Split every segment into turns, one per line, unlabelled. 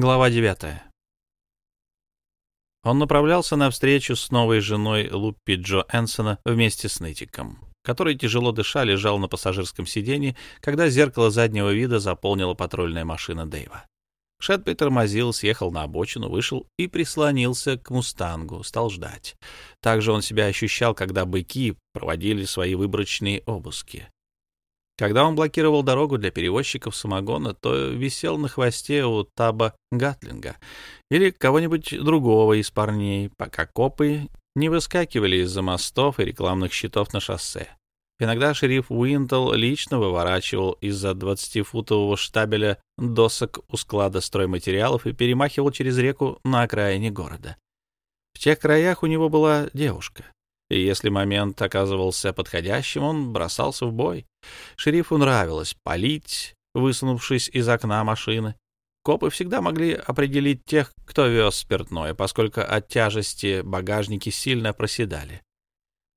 Глава 9. Он направлялся на встречу с новой женой Луппи Джо Энсона вместе с Нытиком, который, тяжело дыша, лежал на пассажирском сиденье, когда зеркало заднего вида заполнила патрульная машина Дэйва. Шет притормозил, съехал на обочину, вышел и прислонился к «Мустангу», стал ждать. Также он себя ощущал, когда быки проводили свои выборочные обыски. Когда он блокировал дорогу для перевозчиков самогона, то висел на хвосте у Таба Гатлинга или кого-нибудь другого из парней, пока копы не выскакивали из-за мостов и рекламных щитов на шоссе. Иногда шериф Уинтл лично выворачивал из-за 20-футового штабеля досок у склада стройматериалов и перемахивал через реку на окраине города. В тех краях у него была девушка, и если момент оказывался подходящим, он бросался в бой. Шерифу нравилось палить, высунувшись из окна машины. Копы всегда могли определить тех, кто вез спиртное, поскольку от тяжести багажники сильно проседали.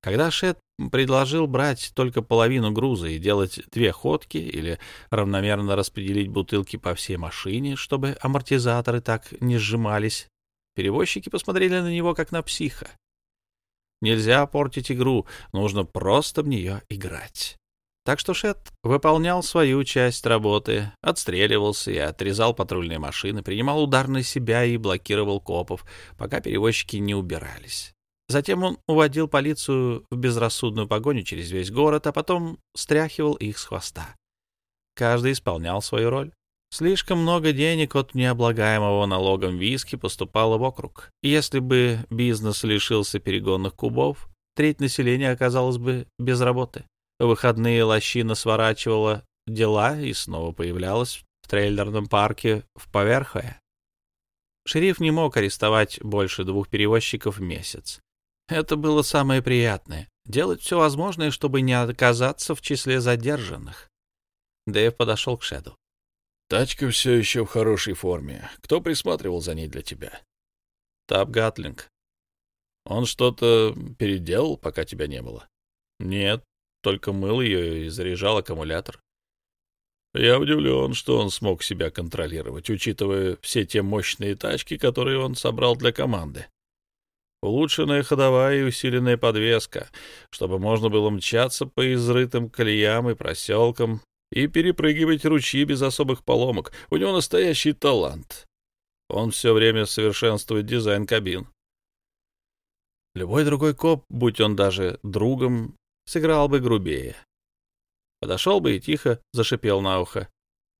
Когда Шет предложил брать только половину груза и делать две ходки или равномерно распределить бутылки по всей машине, чтобы амортизаторы так не сжимались, перевозчики посмотрели на него как на психа. Нельзя портить игру, нужно просто в нее играть. Так что Шет выполнял свою часть работы, отстреливался и отрезал патрульные машины, принимал удар на себя и блокировал копов, пока перевозчики не убирались. Затем он уводил полицию в безрассудную погоню через весь город, а потом стряхивал их с хвоста. Каждый исполнял свою роль. Слишком много денег от необлагаемого налогом виски поступало в округ. Если бы бизнес лишился перегонных кубов, треть населения оказалась бы без работы. В выходные лощина сворачивала дела и снова появлялась в трейлерном парке в Поверхое. Шериф не мог арестовать больше двух перевозчиков в месяц. Это было самое приятное — делать все возможное, чтобы не оказаться в числе задержанных. Дэйв подошел к Шеду.
Тачка все еще в хорошей форме. Кто присматривал за ней для тебя?
Тап Гатлинг.
Он что-то переделал, пока тебя не было?
Нет, только мыл ее и заряжал аккумулятор.
Я удивлен, что он смог себя контролировать, учитывая все те мощные тачки, которые он собрал для команды. Улучшенная ходовая и усиленная подвеска, чтобы можно было мчаться по изрытым колеям и проселкам, и перепрыгивать ручьи без особых поломок. У него настоящий талант. Он все время совершенствует дизайн кабин. Любой другой коп, будь он даже другом, сыграл бы грубее. Подошел бы и тихо зашипел на ухо.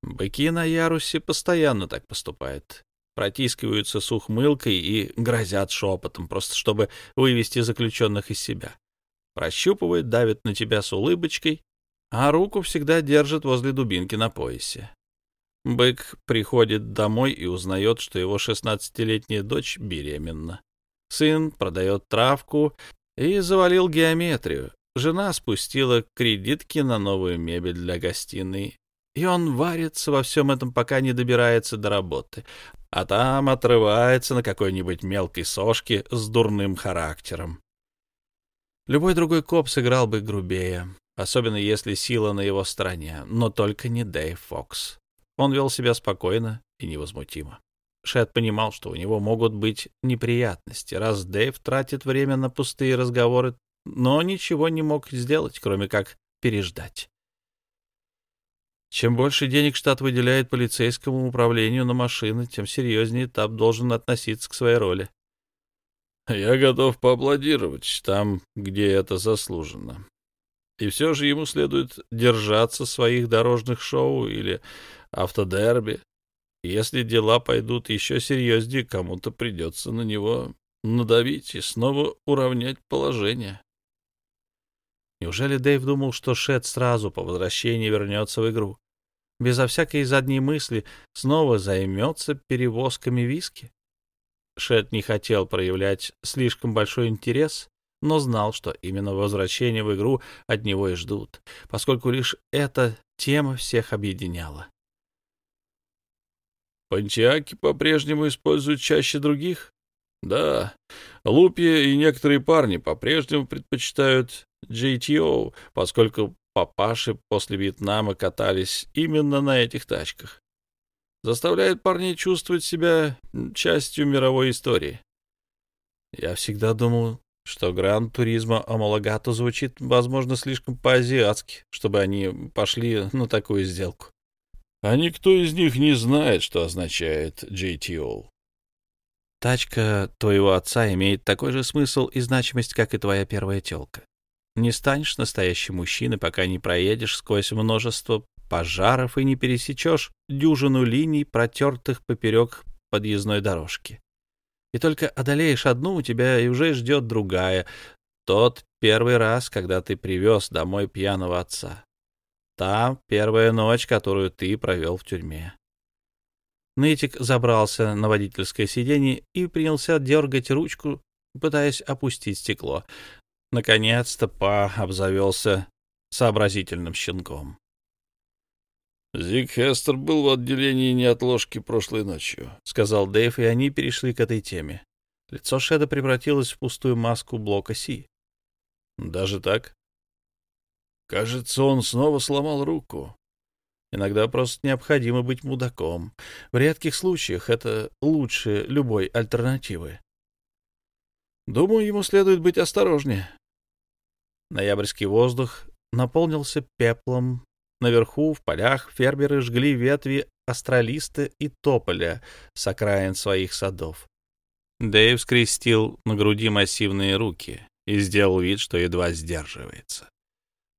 Быки на ярусе постоянно так поступают. Протискиваются с ухмылкой и грозят шепотом, просто чтобы вывести заключенных из себя. Прощупывают, давят на тебя с улыбочкой, а руку всегда держит возле дубинки на поясе. Бык приходит домой и узнает, что его шестнадцатилетняя дочь беременна. Сын продает травку и завалил геометрию. Жена спустила кредитки на новую мебель для гостиной, и он варится во всем этом, пока не добирается до работы, а там отрывается на какой-нибудь мелкой сошке с дурным характером. Любой другой коп сыграл бы грубее особенно если сила на его стороне, но только не Дэйв Фокс. Он вел себя спокойно и невозмутимо. Шет понимал, что у него могут быть неприятности, раз Дэйв тратит время на пустые разговоры, но ничего не мог сделать, кроме как переждать. Чем больше денег штат выделяет полицейскому управлению на машины, тем серьезнее этап должен относиться к своей роли. Я готов поаплодировать там, где это заслужено. И все же ему следует держаться своих дорожных шоу или автодерби. Если дела пойдут еще серьезнее, кому-то придется на него надавить и снова уравнять положение.
Неужели Дэйв думал, что Шет сразу по возвращении вернется в игру? Безо всякой задней мысли снова займется перевозками виски? Шет не хотел проявлять слишком большой интерес но знал, что именно возвращение в игру от него и ждут, поскольку лишь эта тема всех объединяла.
Пантиаки по-прежнему используют чаще других? Да, Лупия и некоторые парни по-прежнему предпочитают GTO, поскольку папаши после Вьетнама катались именно на этих тачках. Заставляет парней чувствовать себя частью мировой истории.
Я всегда думал, что Гран-туризма Омалагато звучит, возможно, слишком по-азиатски, чтобы они пошли на такую сделку.
А никто из них не знает, что означает JTO.
Тачка твоего отца имеет такой же смысл и значимость, как и твоя первая телка. Не станешь настоящим мужчиной, пока не проедешь сквозь множество пожаров и не пересечешь дюжину линий, протертых поперек подъездной дорожки. И только одолеешь одну, у тебя и уже ждет другая. Тот первый раз, когда ты привез домой пьяного отца. Та первая ночь, которую ты провел в тюрьме. Нытик забрался на водительское сиденье и принялся дергать ручку, пытаясь опустить стекло. Наконец-то Па обзавелся сообразительным щенком.
«Зиг Хестер был в отделении неотложки прошлой ночью», —
сказал Дэйв, и они перешли к этой теме. Лицо Шеда превратилось в пустую маску блока Си.
«Даже так?» «Кажется, он снова сломал руку. Иногда просто необходимо быть мудаком. В редких случаях это лучше любой альтернативы. Думаю, ему следует быть осторожнее».
Ноябрьский воздух наполнился пеплом Наверху, в полях, фермеры жгли ветви астралиста и тополя с окраин своих садов. Дэйв скрестил на груди массивные руки и сделал вид, что едва сдерживается.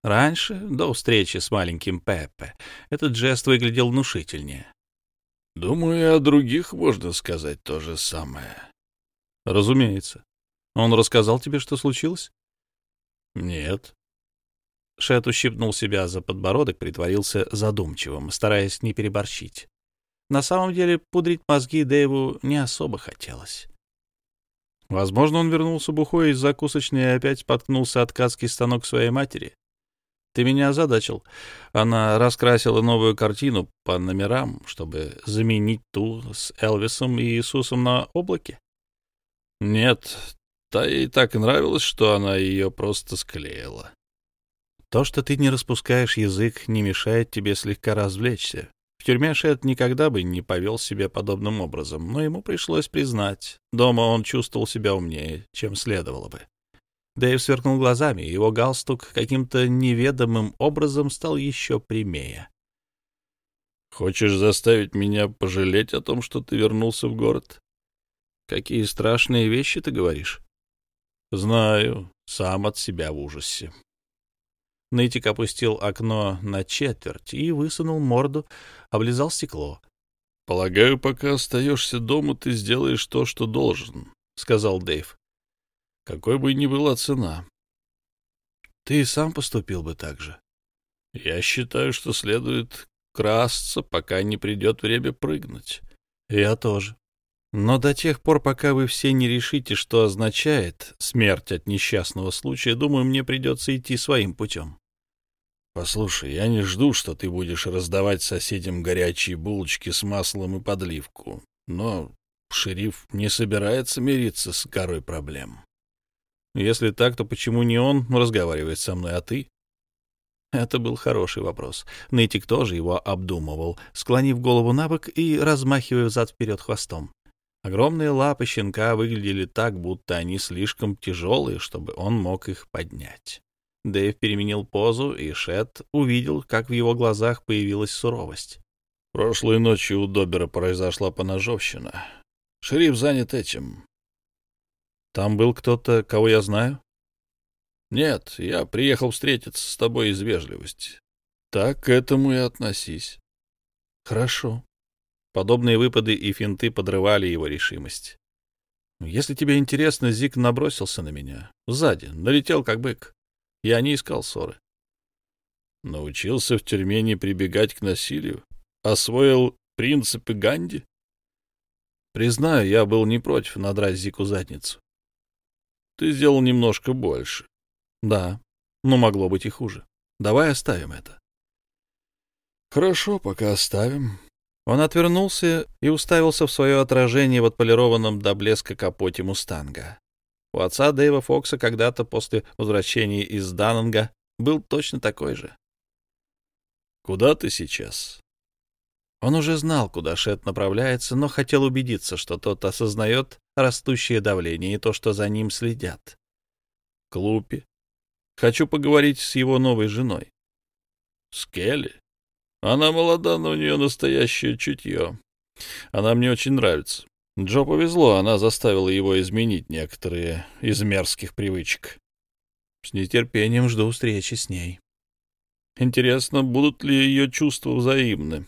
Раньше, до встречи с маленьким Пеппе, этот жест выглядел внушительнее.
«Думаю, и о других можно сказать то же самое».
«Разумеется. Он рассказал тебе, что случилось?»
«Нет».
Шет ущипнул себя за подбородок, притворился задумчивым, стараясь не переборщить. На самом деле пудрить мозги Дэйву не особо хотелось. Возможно, он вернулся бухой из закусочной и опять споткнулся от ткацкий станок своей матери. Ты меня озадачил. Она раскрасила новую картину по номерам, чтобы заменить ту с Элвисом и Иисусом на облаке?
Нет, та ей так нравилось, что она ее просто склеила.
То, что ты не распускаешь язык, не мешает тебе слегка развлечься. В тюрьме Шет никогда бы не повел себя подобным образом, но ему пришлось признать. Дома он чувствовал себя умнее, чем следовало бы. Дэйв сверкнул глазами, его галстук каким-то неведомым образом стал еще прямее.
«Хочешь заставить меня пожалеть о том, что ты вернулся в город?»
«Какие страшные вещи ты говоришь?»
«Знаю, сам от себя в ужасе».
Нытик опустил окно на четверть и высунул морду, облизал стекло.
— Полагаю, пока остаешься дома, ты сделаешь то, что должен, — сказал Дэйв. — Какой бы ни была цена.
— Ты сам поступил бы так же.
— Я считаю, что следует красться, пока не придет время прыгнуть.
— Я тоже. Но до тех пор, пока вы все не решите, что означает смерть от несчастного случая, думаю, мне придется идти своим путем.
Послушай, я не жду, что ты будешь раздавать соседям горячие булочки с маслом и подливку, но шериф не собирается мириться с горой проблем.
Если так, то почему не он разговаривает со мной, а ты? Это был хороший вопрос. Нытик тоже его обдумывал, склонив голову на бок и размахивая взад-вперед хвостом. Огромные лапы щенка выглядели так, будто они слишком тяжелые, чтобы он мог их поднять. Дэйв переменил позу, и Шет увидел, как в его глазах появилась суровость.
«Прошлой ночью у Добера произошла поножовщина. Шериф занят этим».
«Там был кто-то, кого я знаю?»
«Нет, я приехал встретиться с тобой из вежливости. Так к этому и относись».
«Хорошо». Подобные выпады и финты подрывали его решимость. «Если тебе интересно, Зик набросился на меня. Сзади, налетел как бык. Я не искал ссоры.
Научился в тюрьме не прибегать к насилию? Освоил принципы Ганди?
Признаю, я был не против надрать Зику задницу.
Ты сделал немножко больше.
Да, но могло быть и хуже. Давай оставим это.
Хорошо, пока оставим.
Он отвернулся и уставился в свое отражение в отполированном до блеска капоте «Мустанга». У отца Дэйва Фокса когда-то после возвращения из Даннинга был точно такой же.
«Куда ты сейчас?»
Он уже знал, куда Шет направляется, но хотел убедиться, что тот осознает растущее давление и то, что за ним следят. Клупи. Хочу поговорить с его новой женой.
С Келли? Она молода, но у нее настоящее чутье. Она мне очень нравится. Джо повезло, она заставила его изменить некоторые из мерзких привычек.
С нетерпением жду встречи с ней.
Интересно, будут ли ее чувства взаимны?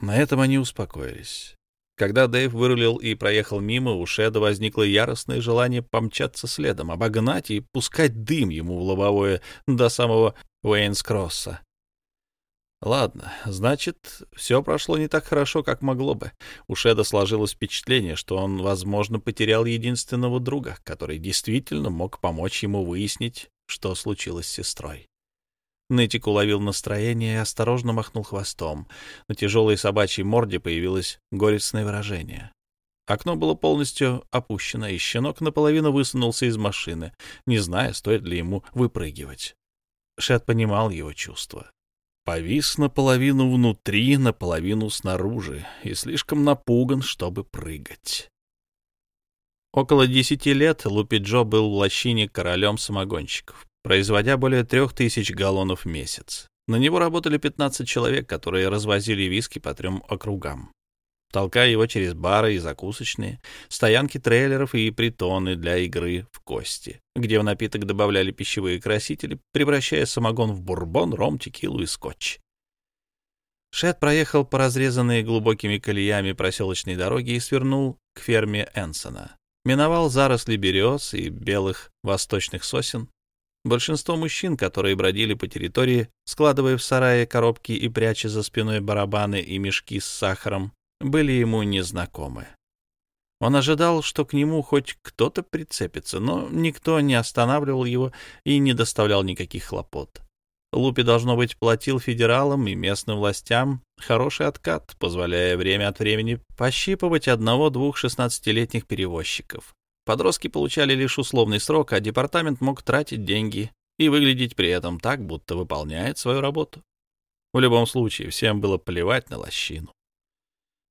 На этом они успокоились. Когда Дэйв вырулил и проехал мимо, у Шеда возникло яростное желание помчаться следом, обогнать и пускать дым ему в лобовое до самого Уэйнс-Кросса. Ладно, значит, все прошло не так хорошо, как могло бы. У Шеда сложилось впечатление, что он, возможно, потерял единственного друга, который действительно мог помочь ему выяснить, что случилось с сестрой. Нытик уловил настроение и осторожно махнул хвостом. На тяжелой собачьей морде появилось горестное выражение. Окно было полностью опущено, и щенок наполовину высунулся из машины, не зная, стоит ли ему выпрыгивать. Шет понимал его чувства. Повис наполовину внутри, наполовину снаружи, и слишком напуган, чтобы прыгать. Около десяти лет Лупи Джо был в лощине королем самогонщиков производя более трех тысяч галлонов в месяц. На него работали 15 человек, которые развозили виски по трем округам, толкая его через бары и закусочные, стоянки трейлеров и притоны для игры в кости, где в напиток добавляли пищевые красители, превращая самогон в бурбон, ром, текилу и скотч. Шет проехал по разрезанной глубокими колеями проселочной дороги и свернул к ферме Энсона. Миновал заросли берез и белых восточных сосен, Большинство мужчин, которые бродили по территории, складывая в сарае коробки и пряча за спиной барабаны и мешки с сахаром, были ему незнакомы. Он ожидал, что к нему хоть кто-то прицепится, но никто не останавливал его и не доставлял никаких хлопот. Лупи, должно быть, платил федералам и местным властям хороший откат, позволяя время от времени пощипывать одного-двух шестнадцатилетних перевозчиков. Подростки получали лишь условный срок, а департамент мог тратить деньги и выглядеть при этом так, будто выполняет свою работу. В любом случае, всем было плевать на лощину.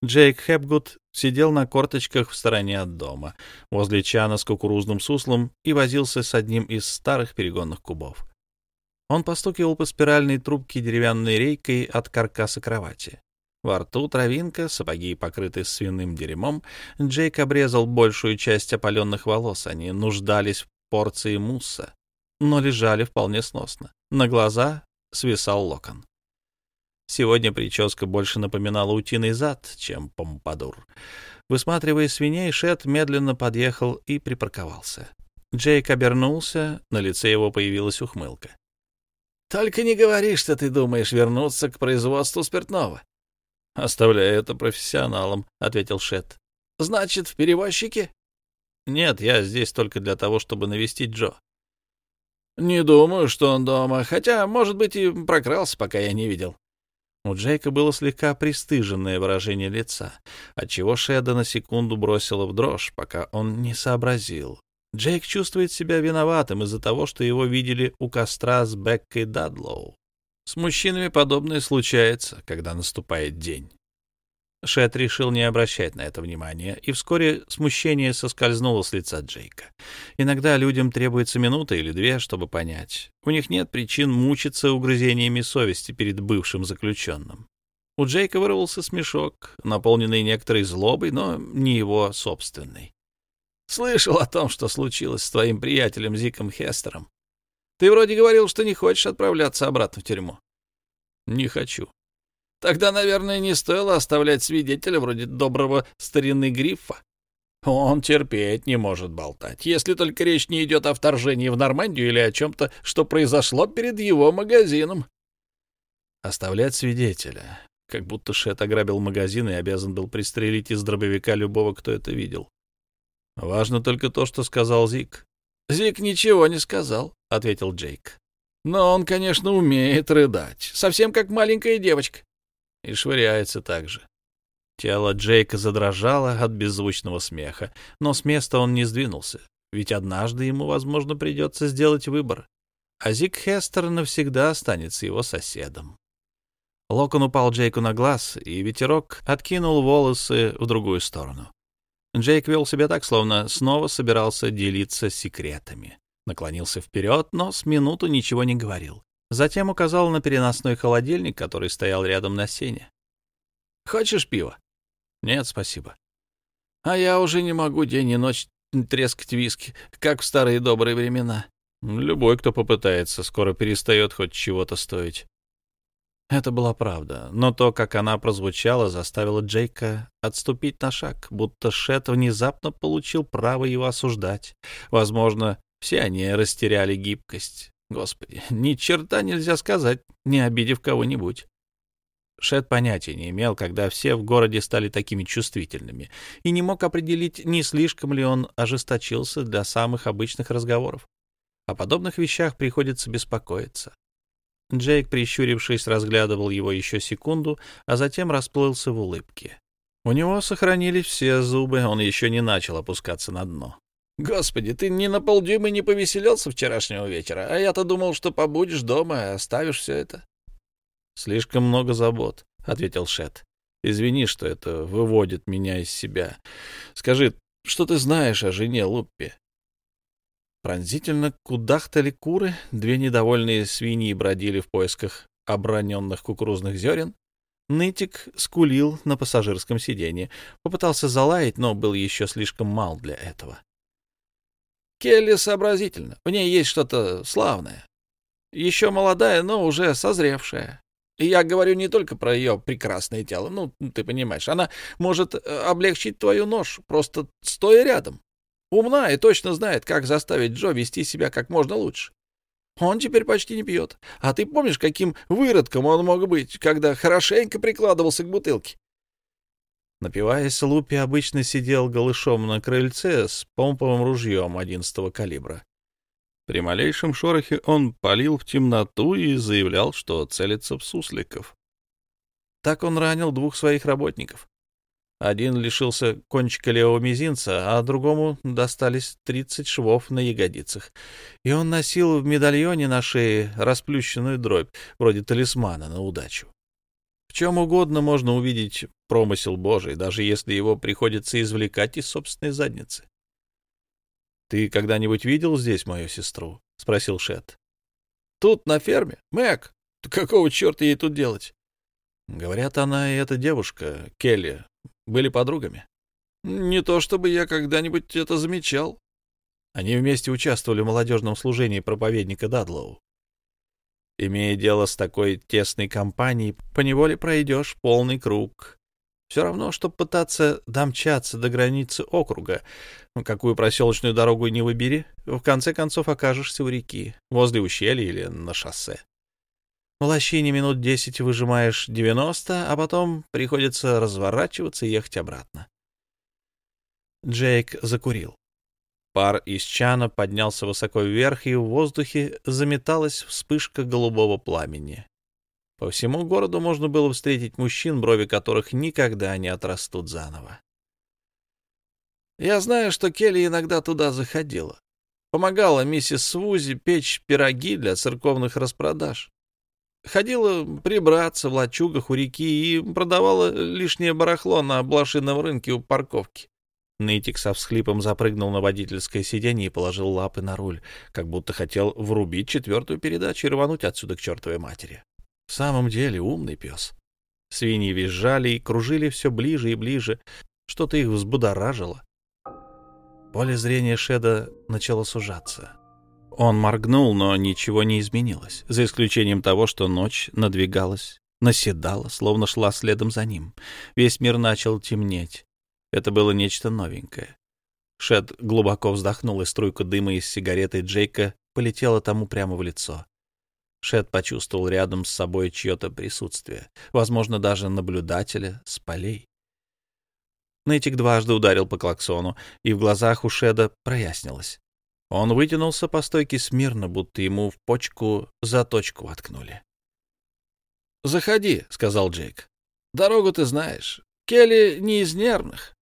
Джейк Хэпгуд сидел на корточках в стороне от дома, возле чана с кукурузным суслом и возился с одним из старых перегонных кубов. Он постукивал по спиральной трубке деревянной рейкой от каркаса кровати. Во рту травинка, сапоги покрыты свиным дерьмом. Джейк обрезал большую часть опаленных волос. Они нуждались в порции мусса, но лежали вполне сносно. На глаза свисал локон. Сегодня прическа больше напоминала утиный зад, чем помпадур. Высматривая свиней, Шет медленно подъехал и припарковался. Джейк обернулся, на лице его появилась ухмылка. «Только не говори, что ты думаешь вернуться к производству спиртного. «Оставляю это профессионалам», — ответил Шет. «Значит, в перевозчике?» «Нет, я здесь только для того, чтобы навестить Джо». «Не думаю, что он дома, хотя, может быть, и прокрался, пока я не видел». У Джейка было слегка пристыженное выражение лица, отчего Шеда на секунду бросила в дрожь, пока он не сообразил. Джейк чувствует себя виноватым из-за того, что его видели у костра с Беккой Дадлоу. С мужчинами подобное случается, когда наступает день. Шет решил не обращать на это внимания, и вскоре смущение соскользнуло с лица Джейка. Иногда людям требуется минута или две, чтобы понять. У них нет причин мучиться угрызениями совести перед бывшим заключенным. У Джейка вырвался смешок, наполненный некоторой злобой, но не его собственной. «Слышал о том, что случилось с твоим приятелем Зиком Хестером. Ты вроде говорил, что не хочешь отправляться обратно в тюрьму. Не хочу. Тогда, наверное, не стоило оставлять свидетеля вроде доброго старины Гриффа. Он терпеть не может болтать, если только речь не идет о вторжении в Нормандию или о чем-то, что произошло перед его магазином. Оставлять свидетеля. Как будто Шет ограбил магазин и обязан был пристрелить из дробовика любого, кто это видел. Важно только то, что сказал Зик. Зик ничего не сказал. — ответил Джейк. «Но он, конечно, умеет рыдать, совсем как маленькая девочка». И швыряется так же. Тело Джейка задрожало от беззвучного смеха, но с места он не сдвинулся, ведь однажды ему, возможно, придется сделать выбор, а Зик Хестер навсегда останется его соседом. Локон упал Джейку на глаз, и ветерок откинул волосы в другую сторону. Джейк вел себя так, словно снова собирался делиться секретами. Наклонился вперед, но с минуту ничего не говорил. Затем указал на переносной холодильник, который стоял рядом на сене. «Хочешь пива?» «Нет, спасибо». «А я уже не могу день и ночь трескать виски, как в старые добрые времена». «Любой, кто попытается, скоро перестает хоть чего-то стоить». Это была правда, но то, как она прозвучала, заставило Джейка отступить на шаг, будто Шет внезапно получил право его осуждать. Возможно, все они растеряли гибкость. Господи, ни черта нельзя сказать, не обидев кого-нибудь. Шет понятия не имел, когда все в городе стали такими чувствительными, и не мог определить, не слишком ли он ожесточился для самых обычных разговоров. О подобных вещах приходится беспокоиться. Джейк, прищурившись, разглядывал его еще секунду, а затем расплылся в улыбке. У него сохранились все зубы, он еще не начал опускаться на дно. «Господи, ты ни на полдюйма не повеселился вчерашнего вечера, а я-то думал, что побудешь дома и оставишь все это». «Слишком много забот», — ответил Шет. «Извини, что это выводит меня из себя. Скажи, что ты знаешь о жене Луппи?» Пронзительно кудахтали куры, две недовольные свиньи бродили в поисках оброненных кукурузных зерен. Нытик скулил на пассажирском сиденье, попытался залаять, но был еще слишком мал для этого. Келли сообразительна, в ней есть что-то славное. Еще молодая, но уже созревшая. И я говорю не только про ее прекрасное тело, ну, ты понимаешь, она может э, облегчить твою нож, просто стоя рядом. Умна и точно знает, как заставить Джо вести себя как можно лучше. Он теперь почти не пьет. А ты помнишь, каким выродком он мог быть, когда хорошенько прикладывался к бутылке? Напиваясь, Лупи обычно сидел голышом на крыльце с помповым ружьем одиннадцатого калибра. При малейшем шорохе он палил в темноту и заявлял, что целится в сусликов. Так он ранил двух своих работников. Один лишился кончика левого мизинца, а другому достались тридцать швов на ягодицах. И он носил в медальоне на шее расплющенную дробь, вроде талисмана на удачу. Чем угодно можно увидеть промысел Божий, даже если его приходится извлекать из собственной задницы. — Ты когда-нибудь видел здесь мою сестру? — спросил Шет. — Тут, на ферме? Мэг, какого черта ей тут делать? Говорят, она и эта девушка, Келли, были подругами. Не то чтобы я когда-нибудь это замечал. Они вместе участвовали в молодежном служении проповедника Дадлоу. Имея дело с такой тесной компанией, поневоле пройдешь полный круг. Все равно, что пытаться домчаться до границы округа. Какую проселочную дорогу не выбери, в конце концов окажешься у реки, возле ущелья или на шоссе. В лощине минут десять выжимаешь девяносто, а потом приходится разворачиваться и ехать обратно. Джейк закурил. Пар из чана поднялся высоко вверх, и в воздухе заметалась вспышка голубого пламени. По всему городу можно было встретить мужчин, брови которых никогда не отрастут заново. Я знаю, что Келли иногда туда заходила. Помогала миссис Свузи печь пироги для церковных распродаж. Ходила прибраться в лачугах у реки и продавала лишнее барахло на блошином рынке у парковки. Нытик со всхлипом запрыгнул на водительское сиденье и положил лапы на руль, как будто хотел врубить четвертую передачу и рвануть отсюда к чертовой матери. В самом деле умный пес. Свиньи визжали и кружили все ближе и ближе. Что-то их взбудоражило. Поле зрения Шеда начало сужаться. Он моргнул, но ничего не изменилось, за исключением того, что ночь надвигалась, наседала, словно шла следом за ним. Весь мир начал темнеть. Это было нечто новенькое. Шед глубоко вздохнул, и струйка дыма из сигареты Джейка полетела тому прямо в лицо. Шед почувствовал рядом с собой чье-то присутствие, возможно, даже наблюдателя с полей. Нытик дважды ударил по клаксону, и в глазах у Шеда прояснилось. Он вытянулся по стойке смирно, будто ему в почку заточку воткнули. «Заходи», — сказал Джейк. «Дорогу ты знаешь. Келли не из нервных».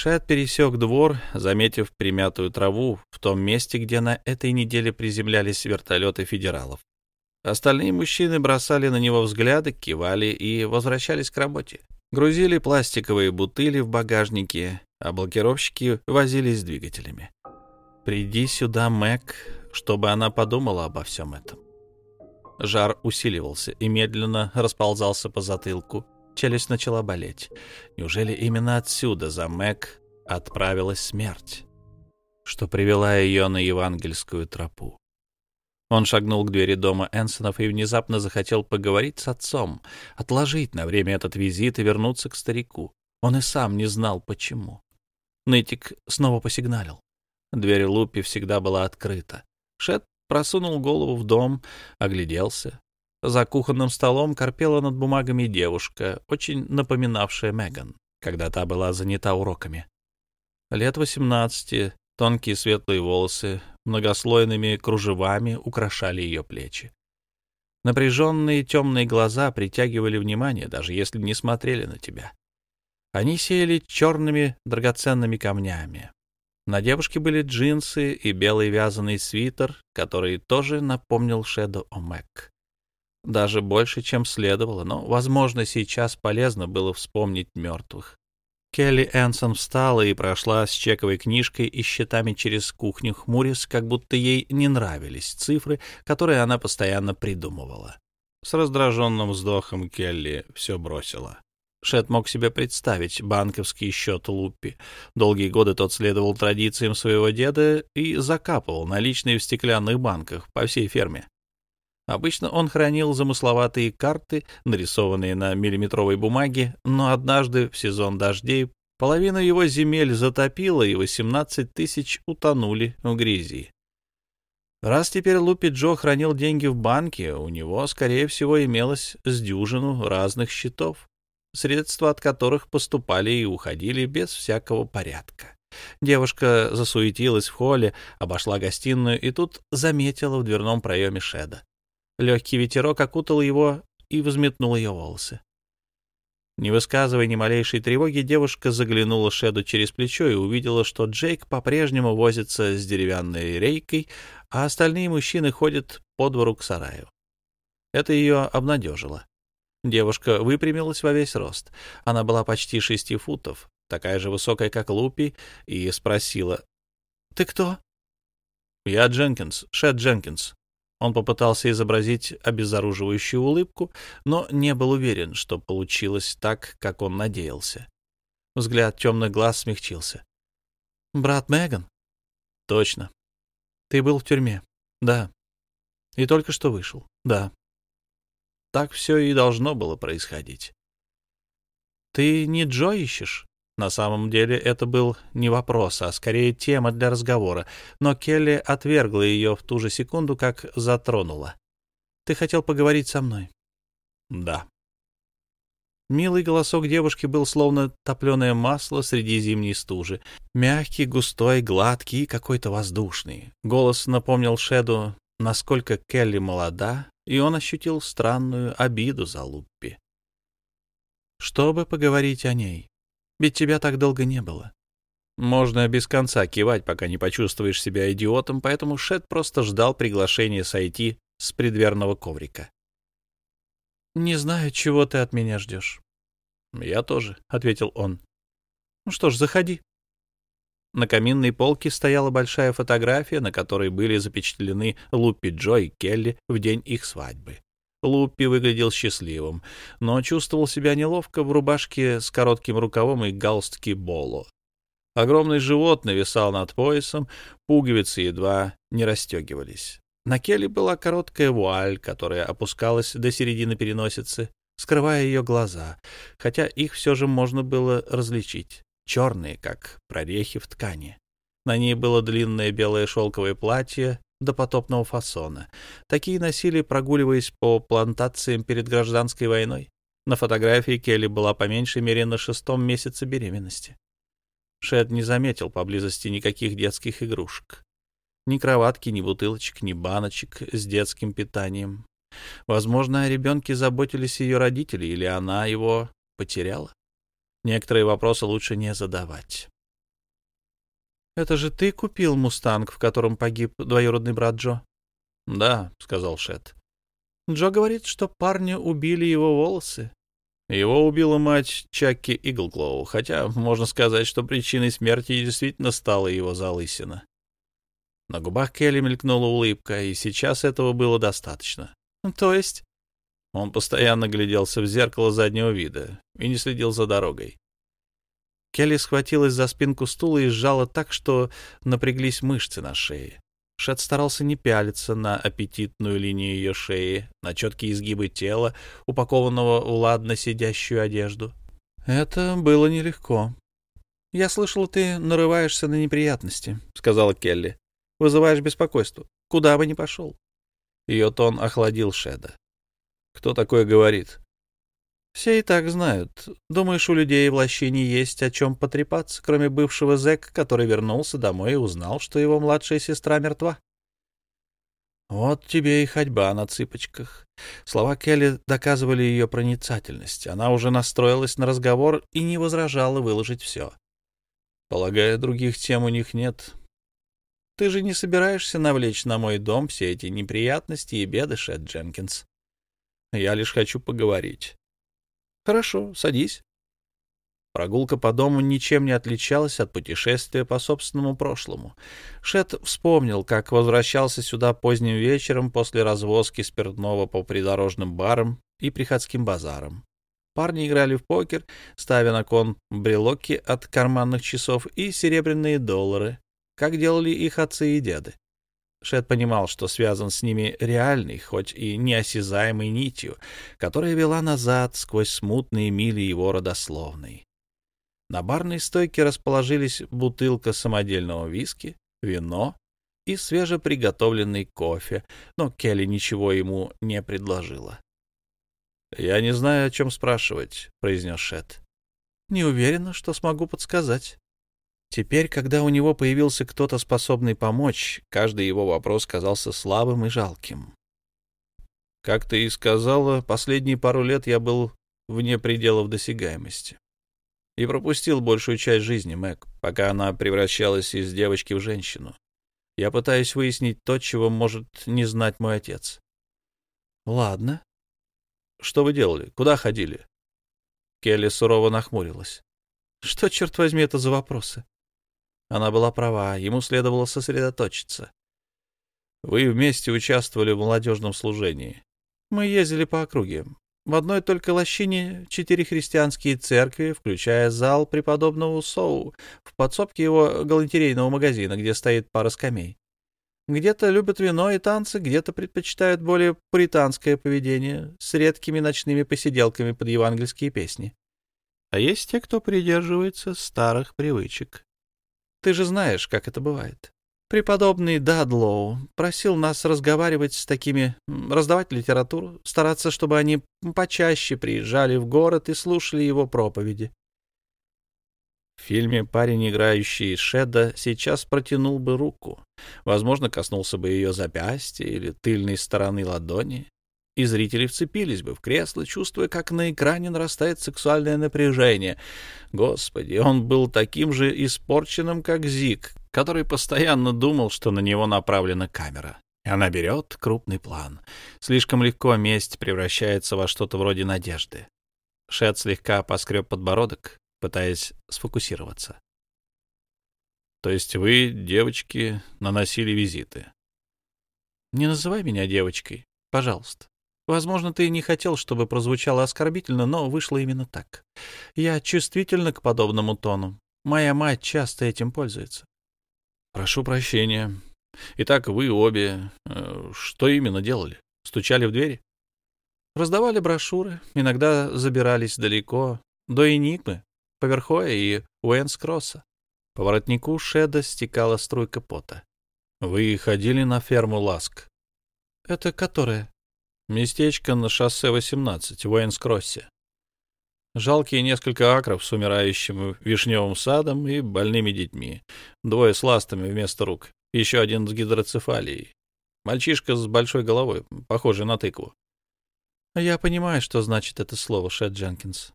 Шет пересек двор, заметив примятую траву в том месте, где на этой неделе приземлялись вертолеты федералов. Остальные мужчины бросали на него взгляды, кивали и возвращались к работе. Грузили пластиковые бутыли в багажнике, а блокировщики возились с двигателями. «Приди сюда, Мэг, чтобы она подумала обо всем этом». Жар усиливался и медленно расползался по затылку. Челюсть начала болеть. Неужели именно отсюда за Мэг отправилась смерть, что привела ее на евангельскую тропу? Он шагнул к двери дома Энсонов и внезапно захотел поговорить с отцом, отложить на время этот визит и вернуться к старику. Он и сам не знал, почему. Нытик снова посигналил. Дверь Лупи всегда была открыта. Шет просунул голову в дом, огляделся. За кухонным столом корпела над бумагами девушка, очень напоминавшая Меган, когда та была занята уроками. Лет восемнадцати, тонкие светлые волосы, многослойными кружевами украшали ее плечи. Напряженные темные глаза притягивали внимание, даже если не смотрели на тебя. Они сеяли черными драгоценными камнями. На девушке были джинсы и белый вязаный свитер, который тоже напомнил Шэдо Омек. Даже больше, чем следовало, но, возможно, сейчас полезно было вспомнить мертвых. Келли Энсон встала и прошла с чековой книжкой и счетами через кухню, хмурясь, как будто ей не нравились цифры, которые она постоянно придумывала. С раздраженным вздохом Келли все бросила. Шет мог себе представить банковский счет Луппи. Долгие годы тот следовал традициям своего деда и закапывал наличные в стеклянных банках по всей ферме. Обычно он хранил замысловатые карты, нарисованные на миллиметровой бумаге, но однажды в сезон дождей половину его земель затопило, и 18 тысяч утонули в грязи. Раз теперь Лупи Джо хранил деньги в банке, у него, скорее всего, имелось с дюжину разных счетов, средства от которых поступали и уходили без всякого порядка. Девушка засуетилась в холле, обошла гостиную и тут заметила в дверном проеме Шеда. Легкий ветерок окутал его и взметнул ее волосы. Не высказывая ни малейшей тревоги, девушка заглянула Шеду через плечо и увидела, что Джейк по-прежнему возится с деревянной рейкой, а остальные мужчины ходят по двору к сараю. Это ее обнадежило. Девушка выпрямилась во весь рост. Она была почти шести футов, такая же высокая, как Лупи, и спросила, «Ты кто?» «Я Дженкинс, Шед Дженкинс», он попытался изобразить обезоруживающую улыбку, но не был уверен, что получилось так, как он надеялся. Взгляд темных глаз смягчился. «Брат Меган?» «Точно. Ты был в тюрьме?» «Да». «И только что вышел?» «Да». Так все и должно было происходить. «Ты не Джо ищешь?» На самом деле это был не вопрос, а скорее тема для разговора, но Келли отвергла ее в ту же секунду, как затронула. «Ты хотел поговорить со мной?» «Да». Милый голосок девушки был словно топленое масло среди зимней стужи. Мягкий, густой, гладкий и какой-то воздушный. Голос напомнил Шеду, насколько Келли молода, и он ощутил странную обиду за Луппи. «Чтобы поговорить о ней», ведь тебя так долго не было. Можно без конца кивать, пока не почувствуешь себя идиотом, поэтому Шет просто ждал приглашения сойти с предверного коврика. «Не знаю, чего ты от меня ждешь». «Я тоже», — ответил он. «Ну что ж, заходи». На каминной полке стояла большая фотография, на которой были запечатлены Лупи Джо и Келли в день их свадьбы. Луппи выглядел счастливым, но чувствовал себя неловко в рубашке с коротким рукавом и галстуке Боло. Огромный живот нависал над поясом, пуговицы едва не расстегивались. На Келли была короткая вуаль, которая опускалась до середины переносицы, скрывая ее глаза, хотя их все же можно было различить, черные, как прорехи в ткани. На ней было длинное белое шелковое платье до потопного фасона. Такие носили, прогуливаясь по плантациям перед гражданской войной. На фотографии Келли была по меньшей мере на шестом месяце беременности. Шед не заметил поблизости никаких детских игрушек. Ни кроватки, ни бутылочек, ни баночек с детским питанием. Возможно, о ребенке заботились ее родители, или она его потеряла. Некоторые вопросы лучше не задавать. Это же ты купил «Мустанг», в котором погиб двоюродный брат Джо? — Да, — сказал Шет. Джо говорит, что парня убили его волосы.
Его убила мать Чакки Иглклоу, хотя можно сказать, что причиной смерти действительно стала его залысина. На губах Келли мелькнула улыбка, и сейчас этого было достаточно.
То есть?
Он постоянно гляделся в зеркало заднего вида и не следил за дорогой.
Келли схватилась за спинку стула и сжала так, что напряглись мышцы на шее. Шет старался не пялиться на аппетитную линию ее шеи, на четкие изгибы тела, упакованного в ладно сидящую одежду. Это было нелегко. «Я слышал, ты нарываешься на неприятности», — сказала Келли. «Вызываешь беспокойство. Куда бы ни пошел». Ее тон охладил Шеда.
«Кто такое говорит?»
Все и так знают. Думаешь, у людей в лощине есть о чем потрепаться, кроме бывшего зэка, который вернулся домой и узнал, что его младшая сестра мертва? Вот тебе и ходьба на цыпочках. Слова Келли доказывали ее проницательность. Она уже настроилась на разговор и не возражала выложить все. Полагаю, других тем у них нет. Ты же не собираешься навлечь на мой дом все эти неприятности и беды, Шет Дженкинс. Я лишь хочу поговорить. Хорошо, садись. Прогулка по дому ничем не отличалась от путешествия по собственному прошлому. Шет вспомнил, как возвращался сюда поздним вечером после развозки спиртного по придорожным барам и приходским базарам. Парни играли в покер, ставя на кон брелоки от карманных часов и серебряные доллары, как делали их отцы и деды. Шет понимал, что связан с ними реальной, хоть и неосязаемой нитью, которая вела назад сквозь смутные мили его родословной. На барной стойке расположились бутылка самодельного виски, вино и свежеприготовленный кофе, но Келли ничего ему не предложила. — Я не знаю, о чем спрашивать, — произнес Шет. — Не уверена, что смогу подсказать. Теперь, когда у него появился кто-то способный помочь, каждый его вопрос казался слабым и жалким. Как ты и сказала, последние пару лет я был вне пределов досягаемости. И пропустил большую часть жизни, Мэг, пока она превращалась из девочки в женщину. Я пытаюсь выяснить то, чего может не знать мой отец. Ладно. Что вы делали? Куда ходили? Келли сурово нахмурилась. Что, черт возьми, это за вопросы? Она была права, ему следовало сосредоточиться. Вы вместе участвовали в молодежном служении. Мы ездили по округе. В одной только лощине четыре христианские церкви, включая зал преподобного Соу, в подсобке его галантерейного магазина, где стоит пара скамей. Где-то любят вино и танцы, где-то предпочитают более пуританское поведение с редкими ночными посиделками под евангельские песни. А есть те, кто придерживается старых привычек. Ты же знаешь, как это бывает. Преподобный Дадлоу просил нас разговаривать с такими, раздавать литературу, стараться, чтобы они почаще приезжали в город и слушали его проповеди. В фильме парень, играющий Шеда, сейчас протянул бы руку. Возможно, коснулся бы ее запястья или тыльной стороны ладони и зрители вцепились бы в кресло, чувствуя, как на экране нарастает сексуальное напряжение. Господи, он был таким же испорченным, как Зик, который постоянно думал, что на него направлена камера. Она берет крупный план. Слишком легко месть превращается во что-то вроде надежды. Шет слегка поскреб подбородок, пытаясь сфокусироваться. То есть вы, девочки, наносили визиты? Не называй меня девочкой, пожалуйста. Возможно, ты не хотел, чтобы прозвучало оскорбительно, но вышло именно так. Я чувствительна к подобному тону. Моя мать часто этим пользуется. Прошу прощения. Итак, вы обе... Э, что именно делали? Стучали в двери? Раздавали брошюры, иногда забирались далеко, до Энигмы, Поверхоя и Уэнс-Кросса. По воротнику Шеда стекала струйка пота. Вы ходили на ферму Ласк? Это которая? Местечко на шоссе 18 в Уэйнскроссе. Жалкие несколько акров с умирающим вишневым садом и больными детьми. Двое с ластами вместо рук. Еще один с гидроцефалией. Мальчишка с большой головой, похожий на тыкву. Я понимаю, что значит это слово, Шет Дженкинс.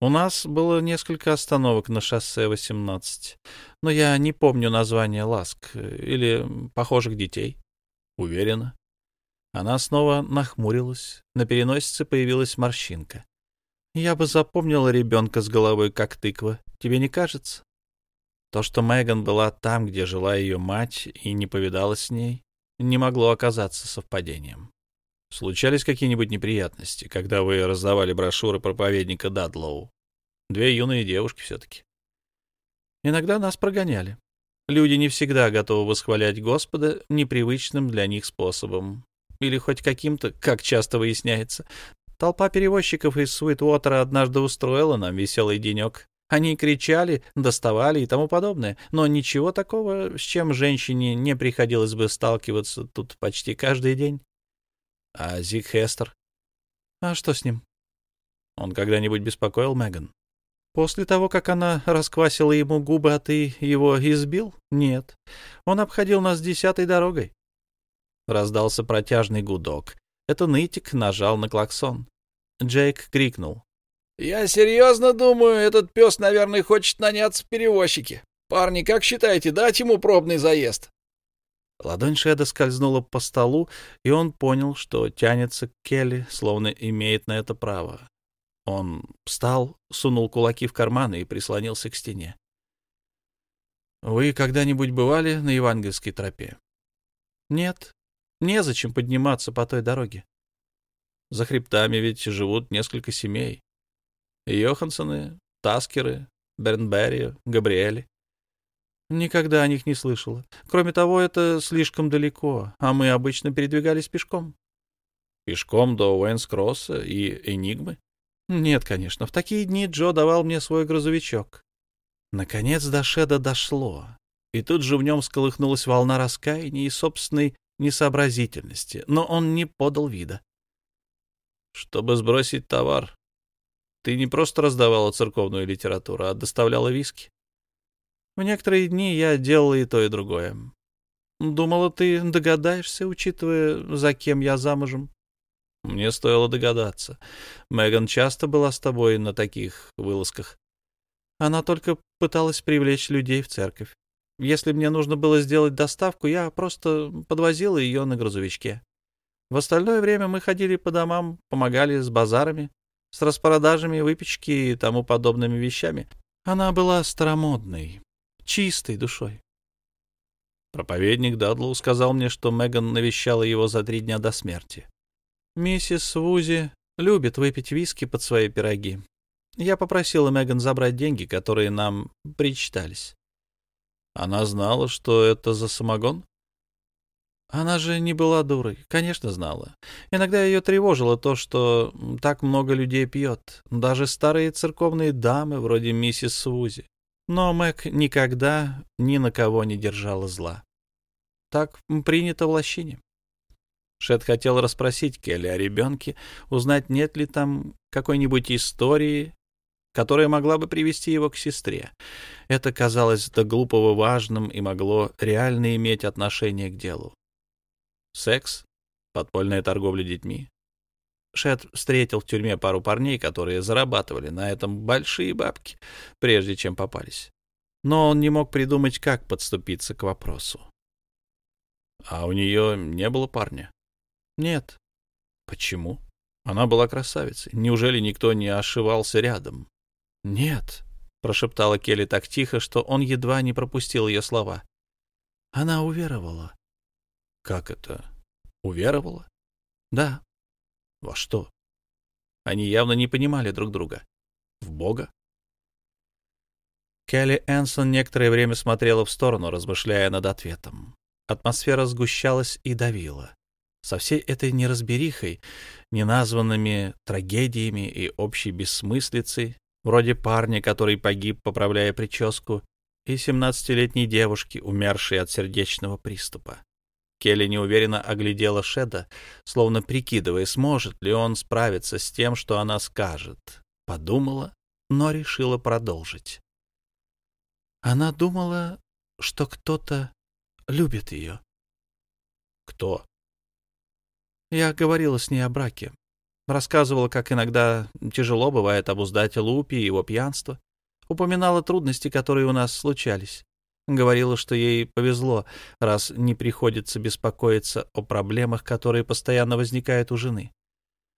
У нас было несколько остановок на шоссе 18, но я не помню название ласк или похожих детей. Уверена. Она снова нахмурилась. На переносице появилась морщинка. «Я бы запомнила ребенка с головой, как тыква. Тебе не кажется?» То, что Меган была там, где жила ее мать, и не повидалась с ней, не могло оказаться совпадением. Случались какие-нибудь неприятности, когда вы раздавали брошюры проповедника Дадлоу? Две юные девушки все-таки. Иногда нас прогоняли. Люди не всегда готовы восхвалять Господа непривычным для них способом. Или хоть каким-то, как часто выясняется. Толпа перевозчиков из Суитвотера однажды устроила нам веселый денек. Они кричали, доставали и тому подобное, но ничего такого, с чем женщине не приходилось бы сталкиваться тут почти каждый день. А Зиг Хестер? А что с ним? Он когда-нибудь беспокоил Меган? После того, как она расквасила ему губы, а ты его избил? Нет. Он обходил нас десятой дорогой. Раздался протяжный гудок. Это нытик нажал на клаксон. Джейк крикнул.
«Я серьезно думаю, этот пес, наверное, хочет наняться в перевозчике. Парни, как считаете, дать ему пробный заезд?»
Ладонь Шеда скользнула по столу, и он понял, что тянется к Келли, словно имеет на это право. Он встал, сунул кулаки в карманы и прислонился к стене. «Вы когда-нибудь бывали на Евангельской тропе?» «Нет, незачем подниматься по той дороге. За хребтами ведь живут несколько семей. Йохансоны, Таскеры, Бернберри, Габриэли. Никогда о них не слышала. Кроме того, это слишком далеко, а мы обычно передвигались пешком. Пешком до Уэнс-Кросса и Энигмы? Нет, конечно. В такие дни Джо давал мне свой грузовичок. Наконец до Шеда дошло, и тут же в нем сколыхнулась волна раскаяния и собственной несообразительности, но он не подал вида. Чтобы сбросить товар, ты не просто раздавала церковную литературу, а доставляла виски. В некоторые дни я делала и то, и другое. Думала, ты догадаешься, учитывая, за кем я замужем. Мне стоило догадаться. Меган часто была с тобой на таких вылазках. Она только пыталась привлечь людей в церковь. Если мне нужно было сделать доставку, я просто подвозила ее на грузовичке. В остальное время мы ходили по домам, помогали с базарами, с распродажами выпечки и тому подобными вещами. Она была старомодной, чистой душой. Проповедник Дадлоу сказал мне, что Меган навещала его за три дня до смерти. Миссис Вузи любит выпить виски под свои пироги. Я попросила Меган забрать деньги, которые нам причитались. Она знала, что это за самогон? Она же не была дурой, конечно, знала. Иногда ее тревожило то, что так много людей пьет, даже старые церковные дамы, вроде миссис Сузи. Но Мэг никогда ни на кого не держала зла. Так принято в лощине. Шет хотел расспросить Келли о ребенке, узнать, нет ли там какой-нибудь истории, которая могла бы привести его к сестре. Это казалось до глупого важным и могло реально иметь отношение к делу. Секс? Подпольная торговля детьми? Шет встретил в тюрьме пару парней, которые зарабатывали на этом большие бабки, прежде чем попались. Но он не мог придумать, как подступиться к вопросу. А у нее не было парня? Нет. Почему? Она была красавицей. Неужели никто не ошивался рядом? Нет, прошептала Келли так тихо, что он едва не пропустил ее слова. Она уверовала. Как это? Уверовала? Да. Во что? Они явно не понимали друг друга. В Бога? Келли Энсон некоторое время смотрела в сторону, размышляя над ответом. Атмосфера сгущалась и давила. Со всей этой неразберихой, неназванными трагедиями и общей бессмыслицей, вроде парня, который погиб, поправляя прическу, и семнадцатилетней девушки, умершей от сердечного приступа. Келли неуверенно оглядела Шеда, словно прикидывая, сможет ли он справиться с тем, что она скажет. Подумала, но решила продолжить. Она думала, что кто-то любит ее. Кто? Я говорила с ней о браке. Рассказывала, как иногда тяжело бывает обуздать Лупи и его пьянство. Упоминала трудности, которые у нас случались. Говорила, что ей повезло, раз не приходится беспокоиться о проблемах, которые постоянно возникают у жены.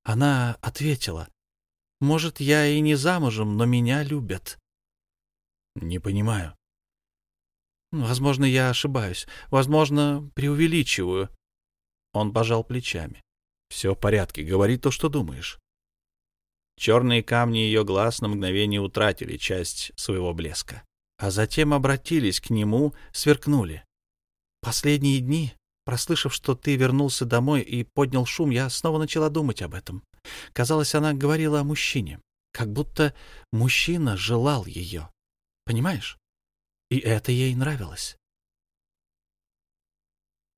Она ответила, «Может, я и не замужем, но меня любят».
«Не понимаю».
«Возможно, я ошибаюсь. Возможно, преувеличиваю». Он пожал плечами.
«Все в порядке. Говори то, что думаешь».
Черные камни ее глаз на мгновение утратили часть своего блеска, а затем обратились к нему, сверкнули. «Последние дни, прослышав, что ты вернулся домой и поднял шум, я снова начала думать об этом. Казалось, она говорила о мужчине, как будто мужчина желал ее. Понимаешь? И это ей нравилось.